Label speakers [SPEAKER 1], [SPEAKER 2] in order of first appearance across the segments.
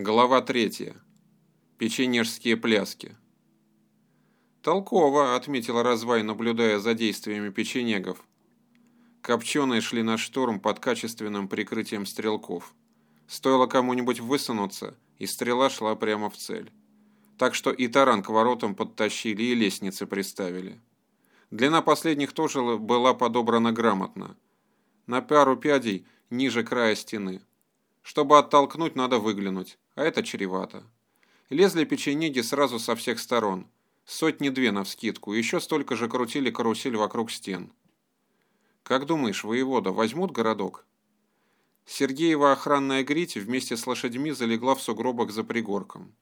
[SPEAKER 1] Глава третья. Печенежские пляски. «Толково», — отметила Развай, наблюдая за действиями печенегов. Копченые шли на штурм под качественным прикрытием стрелков. Стоило кому-нибудь высунуться, и стрела шла прямо в цель. Так что и таран к воротам подтащили, и лестницы приставили. Длина последних тоже была подобрана грамотно. На пару пядей ниже края стены. Чтобы оттолкнуть, надо выглянуть а это чревато. Лезли печенеги сразу со всех сторон. Сотни-две навскидку, еще столько же крутили карусель вокруг стен. «Как думаешь, воевода, возьмут городок?» Сергеева охранная грить вместе с лошадьми залегла в сугробах за пригорком.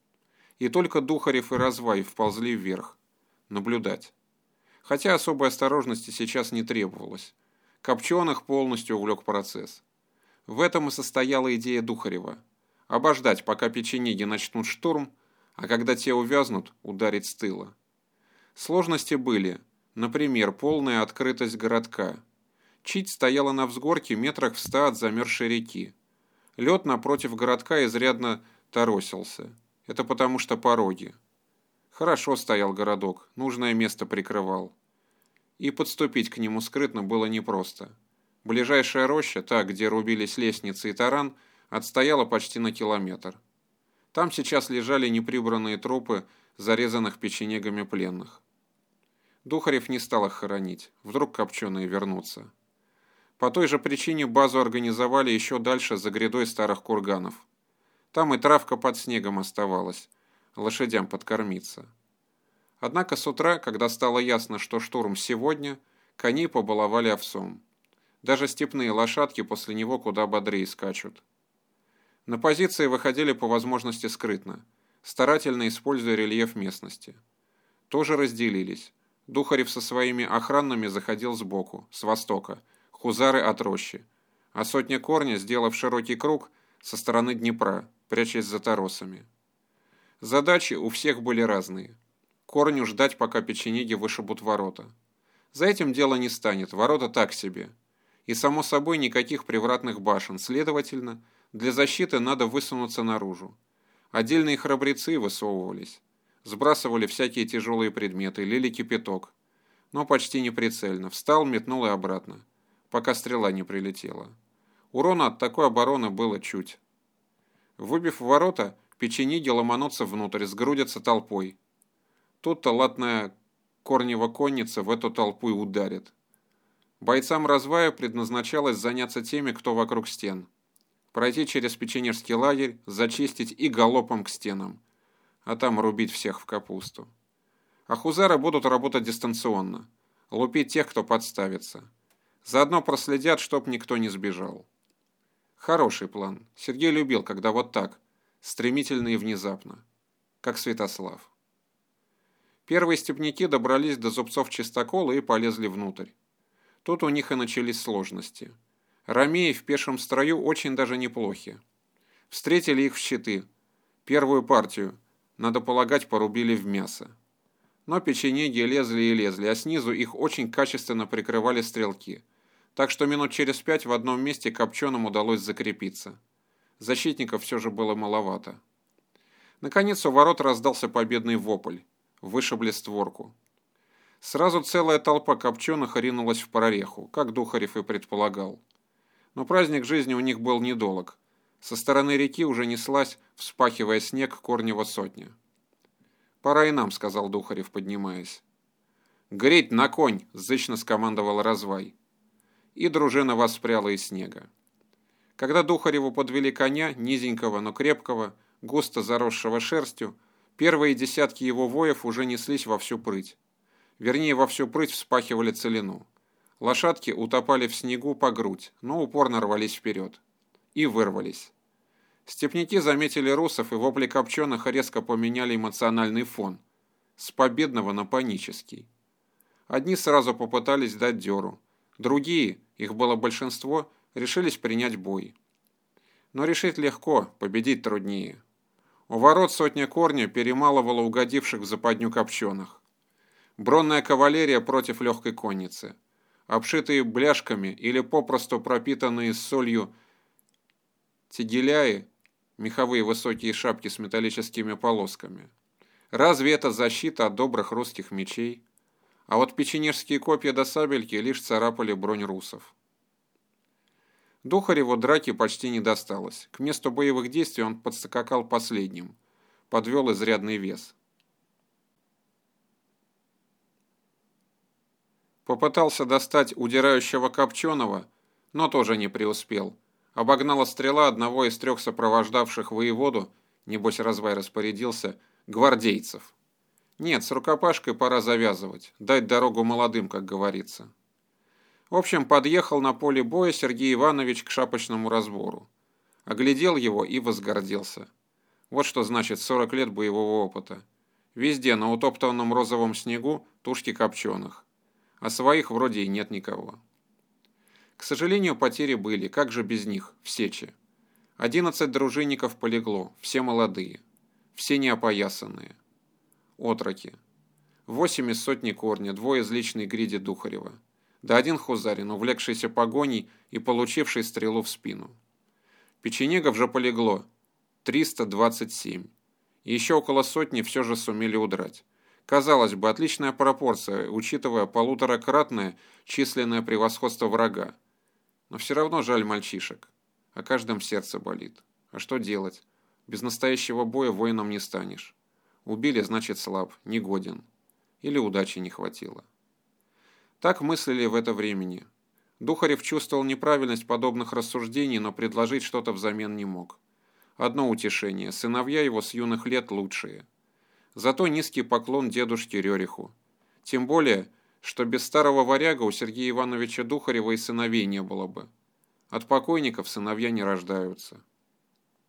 [SPEAKER 1] И только Духарев и Развай вползли вверх. Наблюдать. Хотя особой осторожности сейчас не требовалось. Копченых полностью увлек процесс. В этом и состояла идея Духарева – обождать, пока печенеги начнут штурм, а когда те увязнут, ударить с тыла. Сложности были, например, полная открытость городка. Чить стояла на взгорке метрах в ста от замерзшей реки. Лед напротив городка изрядно торосился. Это потому что пороги. Хорошо стоял городок, нужное место прикрывал. И подступить к нему скрытно было непросто. Ближайшая роща, та, где рубились лестницы и таран, отстояла почти на километр. Там сейчас лежали неприбранные трупы зарезанных печенегами пленных. Духарев не стал их хоронить, вдруг копченые вернутся. По той же причине базу организовали еще дальше за грядой старых курганов. Там и травка под снегом оставалась, лошадям подкормиться. Однако с утра, когда стало ясно, что штурм сегодня, коней побаловали овсом. Даже степные лошадки после него куда бодрее скачут. На позиции выходили по возможности скрытно, старательно используя рельеф местности. Тоже разделились. Духарев со своими охранными заходил сбоку, с востока, хузары от рощи, а сотня корня, сделав широкий круг, со стороны Днепра, прячась за торосами. Задачи у всех были разные. Корню ждать, пока печенеги вышибут ворота. За этим дело не станет, ворота так себе. И, само собой, никаких привратных башен, следовательно, для защиты надо высунуться наружу. Отдельные храбрецы высовывались. Сбрасывали всякие тяжелые предметы, лили кипяток. Но почти неприцельно. Встал, метнул и обратно. Пока стрела не прилетела. Урона от такой обороны было чуть. Выбив ворота, печенеги ломанутся внутрь, сгрудятся толпой. Тут-то латная корнева конница в эту толпу и ударит. Бойцам развая предназначалось заняться теми, кто вокруг стен пройти через печенежский лагерь, зачистить и галопом к стенам, а там рубить всех в капусту. А хузары будут работать дистанционно, лупить тех, кто подставится. Заодно проследят, чтоб никто не сбежал. Хороший план. Сергей любил, когда вот так, стремительно и внезапно, как Святослав. Первые степняки добрались до зубцов чистокола и полезли внутрь. Тут у них и начались сложности – Ромеи в пешем строю очень даже неплохи. Встретили их в щиты. Первую партию, надо полагать, порубили в мясо. Но печенеги лезли и лезли, а снизу их очень качественно прикрывали стрелки. Так что минут через пять в одном месте копченым удалось закрепиться. Защитников все же было маловато. Наконец у ворот раздался победный вопль. Вышибли створку. Сразу целая толпа копченых ринулась в прореху, как Духарев и предполагал. Но праздник жизни у них был недолг. Со стороны реки уже неслась, вспахивая снег, корнева сотня. «Пора и нам», — сказал Духарев, поднимаясь. «Греть на конь!» — зычно скомандовал Развай. И дружина воспряла из снега. Когда Духареву подвели коня, низенького, но крепкого, густо заросшего шерстью, первые десятки его воев уже неслись во всю прыть. Вернее, во всю прыть вспахивали целину. Лошадки утопали в снегу по грудь, но упорно рвались вперед. И вырвались. Степняки заметили русов, и вопли копченых резко поменяли эмоциональный фон. С победного на панический. Одни сразу попытались дать дёру. Другие, их было большинство, решились принять бой. Но решить легко, победить труднее. У ворот сотня корня перемалывала угодивших в западню копченых. Бронная кавалерия против легкой конницы – обшитые бляшками или попросту пропитанные солью тегеляи меховые высокие шапки с металлическими полосками. Разве это защита от добрых русских мечей? А вот печенежские копья до сабельки лишь царапали бронь русов. Духареву драки почти не досталось. К месту боевых действий он подскакал последним. Подвел изрядный вес. Попытался достать удирающего Копченого, но тоже не преуспел. Обогнала стрела одного из трех сопровождавших воеводу, небось развай распорядился, гвардейцев. Нет, с рукопашкой пора завязывать, дать дорогу молодым, как говорится. В общем, подъехал на поле боя Сергей Иванович к шапочному разбору. Оглядел его и возгордился. Вот что значит 40 лет боевого опыта. Везде на утоптанном розовом снегу тушки копченых. А своих вроде и нет никого. К сожалению, потери были, как же без них, в Сечи. Одиннадцать дружинников полегло, все молодые, все неопоясанные. Отроки. Восемь из сотни корня, двое из личной гриди Духарева. Да один хузарин, увлекшийся погоней и получивший стрелу в спину. Печенегов же полегло 327. И еще около сотни все же сумели удрать. Казалось бы, отличная пропорция, учитывая полуторакратное численное превосходство врага. Но все равно жаль мальчишек. О каждом сердце болит. А что делать? Без настоящего боя воином не станешь. Убили, значит слаб, негоден. Или удачи не хватило. Так мыслили в это времени. Духарев чувствовал неправильность подобных рассуждений, но предложить что-то взамен не мог. Одно утешение – сыновья его с юных лет лучшие. Зато низкий поклон дедушке Рериху. Тем более, что без старого варяга у Сергея Ивановича Духарева и сыновей не было бы. От покойников сыновья не рождаются.